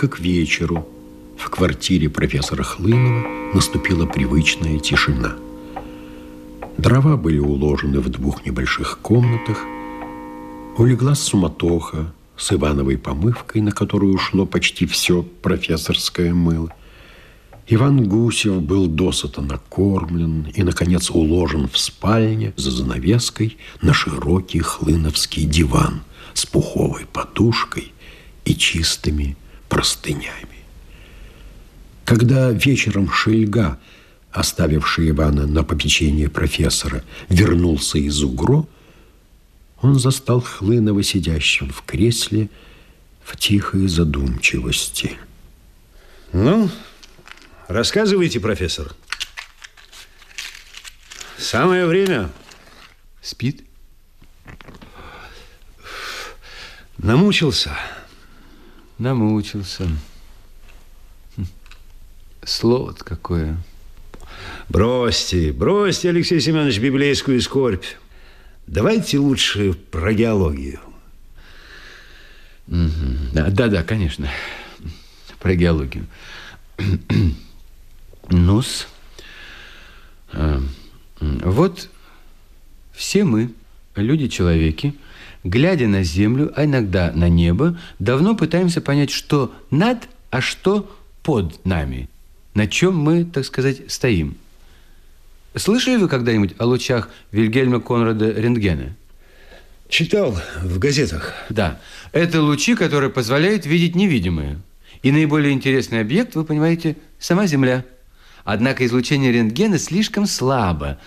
Только к вечеру в квартире профессора Хлынова наступила привычная тишина. Дрова были уложены в двух небольших комнатах. Улеглась суматоха с Ивановой помывкой, на которую ушло почти все профессорское мыло. Иван Гусев был досыта накормлен и, наконец, уложен в спальне за занавеской на широкий хлыновский диван с пуховой подушкой и чистыми простынями. Когда вечером Шельга, оставивший Ивана на попечение профессора, вернулся из Угро, он застал Хлынова сидящим в кресле в тихой задумчивости. Ну, Рассказывайте, профессор. Самое время. Спит? Намучился. Намучился. Хм. Слово-то какое. Бросьте, бросьте, Алексей Семенович, библейскую скорбь. Давайте лучше про геологию. Да-да, конечно. Про геологию. Нус. А, вот все мы, люди-человеки, глядя на землю, а иногда на небо, давно пытаемся понять, что над, а что под нами, на чем мы, так сказать, стоим. Слышали вы когда-нибудь о лучах Вильгельма Конрада Рентгена? Читал в газетах. Да. Это лучи, которые позволяют видеть невидимое. И наиболее интересный объект, вы понимаете, сама Земля – Однако излучение рентгена слишком слабо,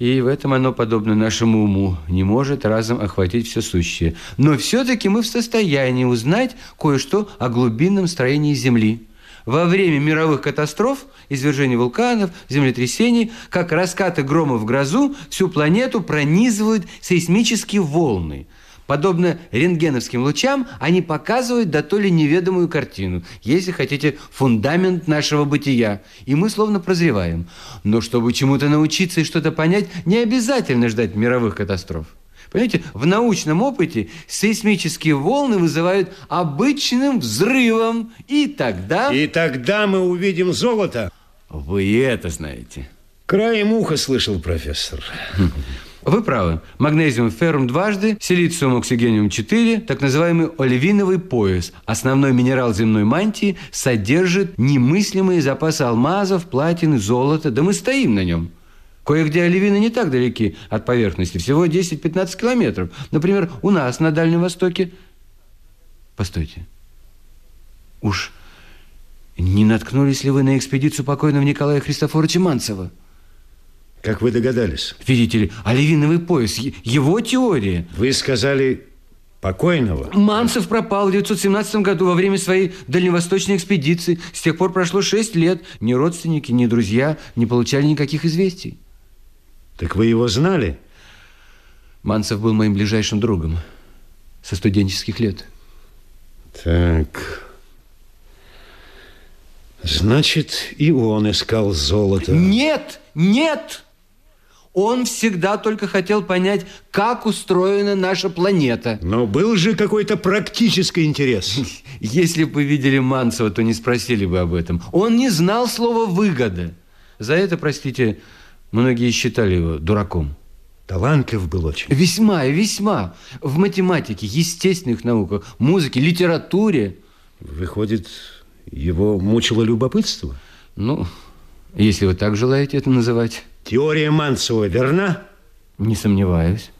и в этом оно, подобно нашему уму, не может разом охватить все сущее. Но все-таки мы в состоянии узнать кое-что о глубинном строении Земли. Во время мировых катастроф, извержений вулканов, землетрясений, как раскаты грома в грозу, всю планету пронизывают сейсмические волны – Подобно рентгеновским лучам, они показывают да то ли неведомую картину, если хотите, фундамент нашего бытия. И мы словно прозреваем. Но чтобы чему-то научиться и что-то понять, не обязательно ждать мировых катастроф. Понимаете, в научном опыте сейсмические волны вызывают обычным взрывом. И тогда... И тогда мы увидим золото. Вы это знаете. Краем уха слышал профессор. Вы правы. Магнезиум феррум дважды, силициум оксигениум 4, так называемый оливиновый пояс, основной минерал земной мантии, содержит немыслимые запасы алмазов, платины, золота. Да мы стоим на нем. Кое-где оливины не так далеки от поверхности, всего 10-15 километров. Например, у нас на Дальнем Востоке. Постойте. Уж не наткнулись ли вы на экспедицию покойного Николая Христофоровича Манцева? Как вы догадались? Видите ли, оливиновый пояс, его теория. Вы сказали покойного? Манцев пропал в 1917 году во время своей дальневосточной экспедиции. С тех пор прошло шесть лет. Ни родственники, ни друзья не получали никаких известий. Так вы его знали? Манцев был моим ближайшим другом со студенческих лет. Так... Значит, и он искал золото. Нет, нет! Он всегда только хотел понять, как устроена наша планета. Но был же какой-то практический интерес. Если бы вы видели Манцева, то не спросили бы об этом. Он не знал слова «выгода». За это, простите, многие считали его дураком. Талантлив был очень. Весьма весьма. В математике, естественных науках, музыке, литературе. Выходит, его мучило любопытство? Ну, если вы так желаете это называть. Теория Манцева верна? Не сомневаюсь.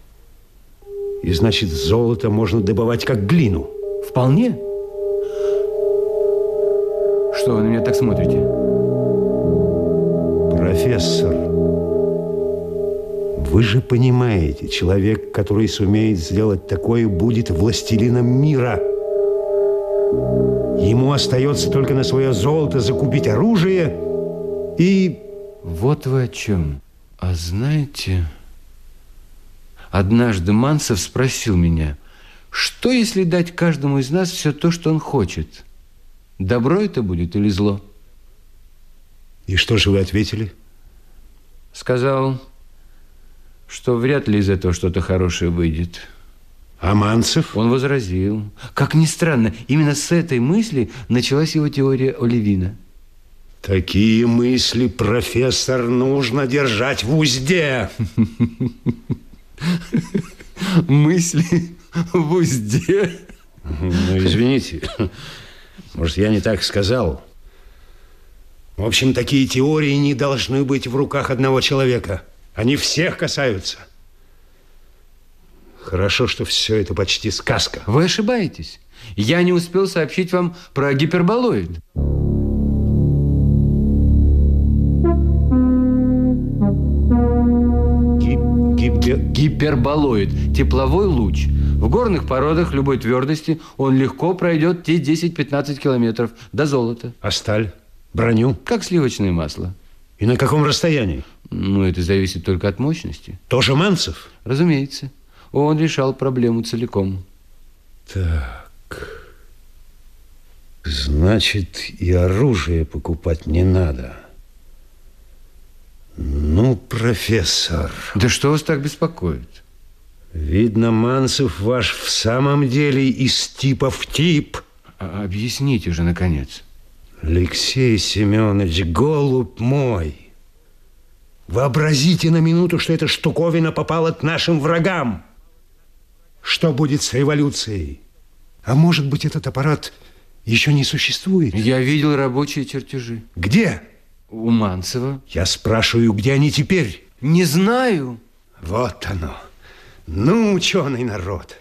И значит, золото можно добывать как глину? Вполне. Что вы на меня так смотрите? Профессор, вы же понимаете, человек, который сумеет сделать такое, будет властелином мира. Ему остается только на свое золото закупить оружие и вот вы о чем. А знаете, однажды Мансов спросил меня, что если дать каждому из нас все то, что он хочет? Добро это будет или зло? И что же вы ответили? Сказал, что вряд ли из этого что-то хорошее выйдет. А Манцев? Он возразил. Как ни странно, именно с этой мысли началась его теория Оливина. Такие мысли, профессор, нужно держать в узде. Мысли в узде? Ну, извините, может, я не так сказал. В общем, такие теории не должны быть в руках одного человека. Они всех касаются. Хорошо, что все это почти сказка. Вы ошибаетесь. Я не успел сообщить вам про гиперболоид. Гипер... Гиперболоид – тепловой луч. В горных породах любой твердости он легко пройдет те 10-15 километров до золота. А сталь? Броню? Как сливочное масло. И на каком расстоянии? Ну, это зависит только от мощности. Тоже Манцев? Разумеется. Он решал проблему целиком. Так. Значит, и оружие покупать не надо. Профессор. Да что вас так беспокоит? Видно, Манцев ваш в самом деле из типа в тип. А объясните же, наконец. Алексей Семенович, голубь мой, вообразите на минуту, что эта штуковина попала к нашим врагам. Что будет с революцией? А может быть, этот аппарат еще не существует? Я видел рабочие чертежи. Где? У Манцева. Я спрашиваю, где они теперь? Не знаю. Вот оно. Ну, ученый народ.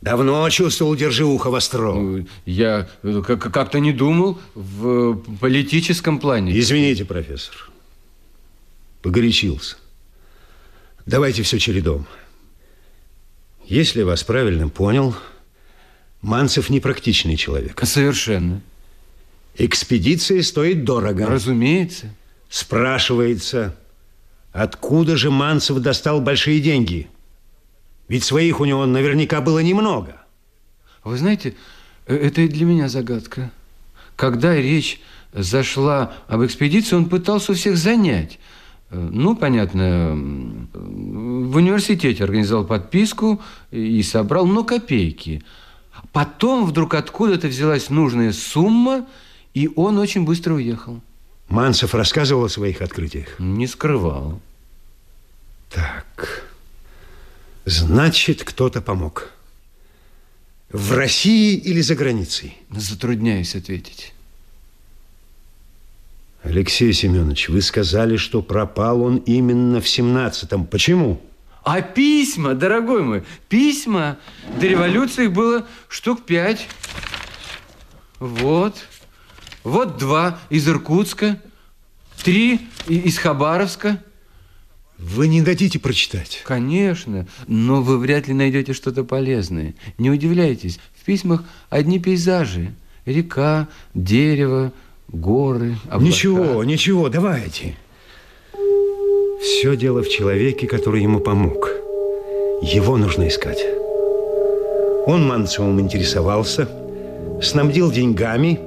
Давно чувствовал, держи ухо востро. Ну, Я э, как-то не думал в политическом плане. Извините, профессор. Погорячился. Давайте все чередом. Если я вас правильно понял, Манцев непрактичный человек. Совершенно. Экспедиция стоит дорого. Разумеется. Спрашивается, откуда же Манцев достал большие деньги? Ведь своих у него наверняка было немного. Вы знаете, э, это и для меня загадка. Когда речь зашла об экспедиции, он пытался всех занять. Э, Ну, понятно, в университете организовал подписку и собрал, ну, копейки. Потом вдруг откуда-то взялась нужная сумма, и он очень быстро уехал. Манцев рассказывал о своих открытиях? Не скрывал. Так, значит, кто-то помог. В России или за границей? Затрудняюсь ответить. Алексей Семенович, вы сказали, что пропал он именно в 17-м. Почему? А письма, дорогой мой, письма до революции было штук пять. Вот. Вот два из Иркутска, три из Хабаровска. Вы не дадите прочитать? Конечно, но вы вряд ли найдете что-то полезное. Не удивляйтесь, в письмах одни пейзажи. Река, дерево, горы, облака. Ничего, ничего, давайте. Все дело в человеке, который ему помог. Его нужно искать. Он Манцевым интересовался, снабдил деньгами,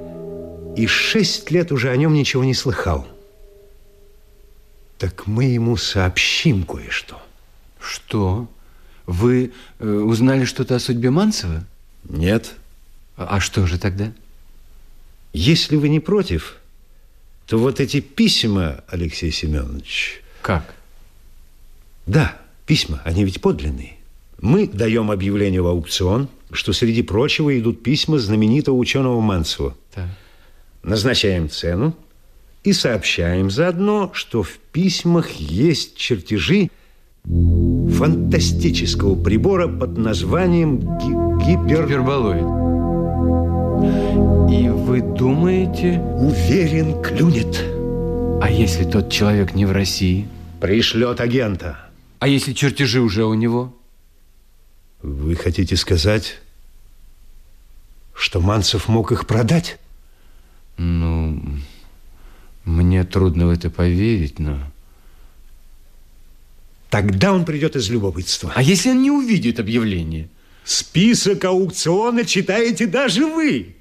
и шесть лет уже о нем ничего не слыхал. Так мы ему сообщим кое-что. Что? Вы э, узнали что-то о судьбе Манцева? Нет. А, а что же тогда? Если вы не против, то вот эти письма, Алексей Семенович... Как? Да, письма, они ведь подлинные. Мы даем объявление в аукцион, что среди прочего идут письма знаменитого ученого Манцева. Так. Назначаем цену и сообщаем заодно, что в письмах есть чертежи фантастического прибора под названием ги гипер... Гиперболоид. И вы думаете... Уверен, клюнет. А если тот человек не в России? Пришлет агента. А если чертежи уже у него? Вы хотите сказать, что Манцев мог их продать? Ну, мне трудно в это поверить, но... Тогда он придет из любопытства. А если он не увидит объявление? Список аукциона читаете даже вы.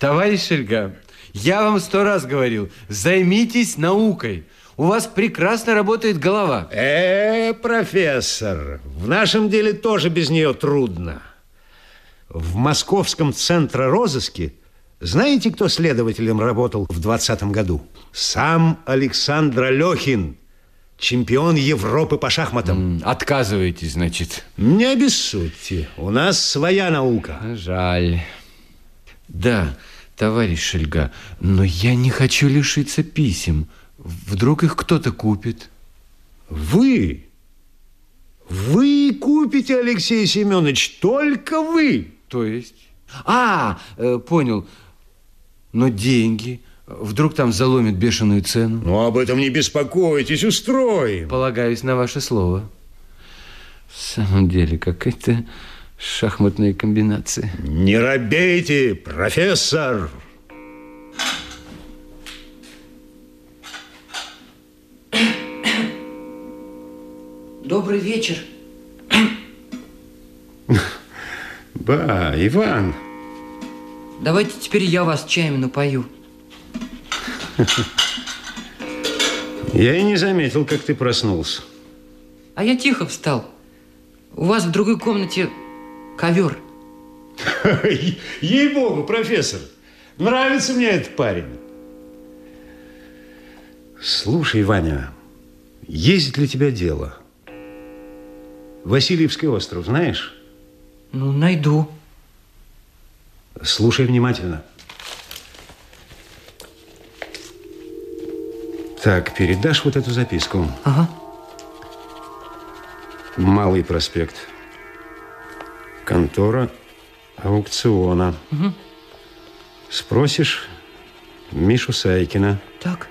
Товарищ Шельга, я вам сто раз говорил, займитесь наукой. У вас прекрасно работает голова. Э, профессор, в нашем деле тоже без нее трудно. В московском центре розыске знаете, кто следователем работал в 20 году? Сам Александр Алехин, чемпион Европы по шахматам. Отказываетесь, значит? Не обессудьте, у нас своя наука. Жаль. Да, товарищ Шельга, но я не хочу лишиться писем. Вдруг их кто-то купит. Вы? Вы купите, Алексей Семенович, только вы. То есть? А, э, понял. Но деньги... Вдруг там заломит бешеную цену? Ну, об этом не беспокойтесь, устроим. Полагаюсь на ваше слово. В самом деле, какая-то шахматная комбинация. Не робейте, профессор. Добрый вечер. Ба, Иван. Давайте теперь я вас чаем напою. Я и не заметил, как ты проснулся. А я тихо встал. У вас в другой комнате ковер. Ей-богу, профессор, нравится мне этот парень. Слушай, Ваня, есть для тебя дело? Васильевский остров, знаешь? Ну, найду. Слушай внимательно. Так, передашь вот эту записку. Ага. Малый проспект. Контора аукциона. Угу. Спросишь Мишу Сайкина. Так.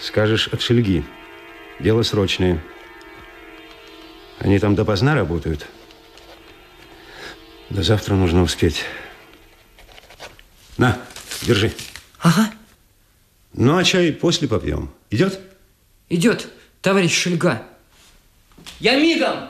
Скажешь от Шельги. Дело срочное. Они там допоздна работают. До завтра нужно успеть. На, держи. Ага. Ну, а чай после попьем. Идет? Идет, товарищ Шельга. Я мигом!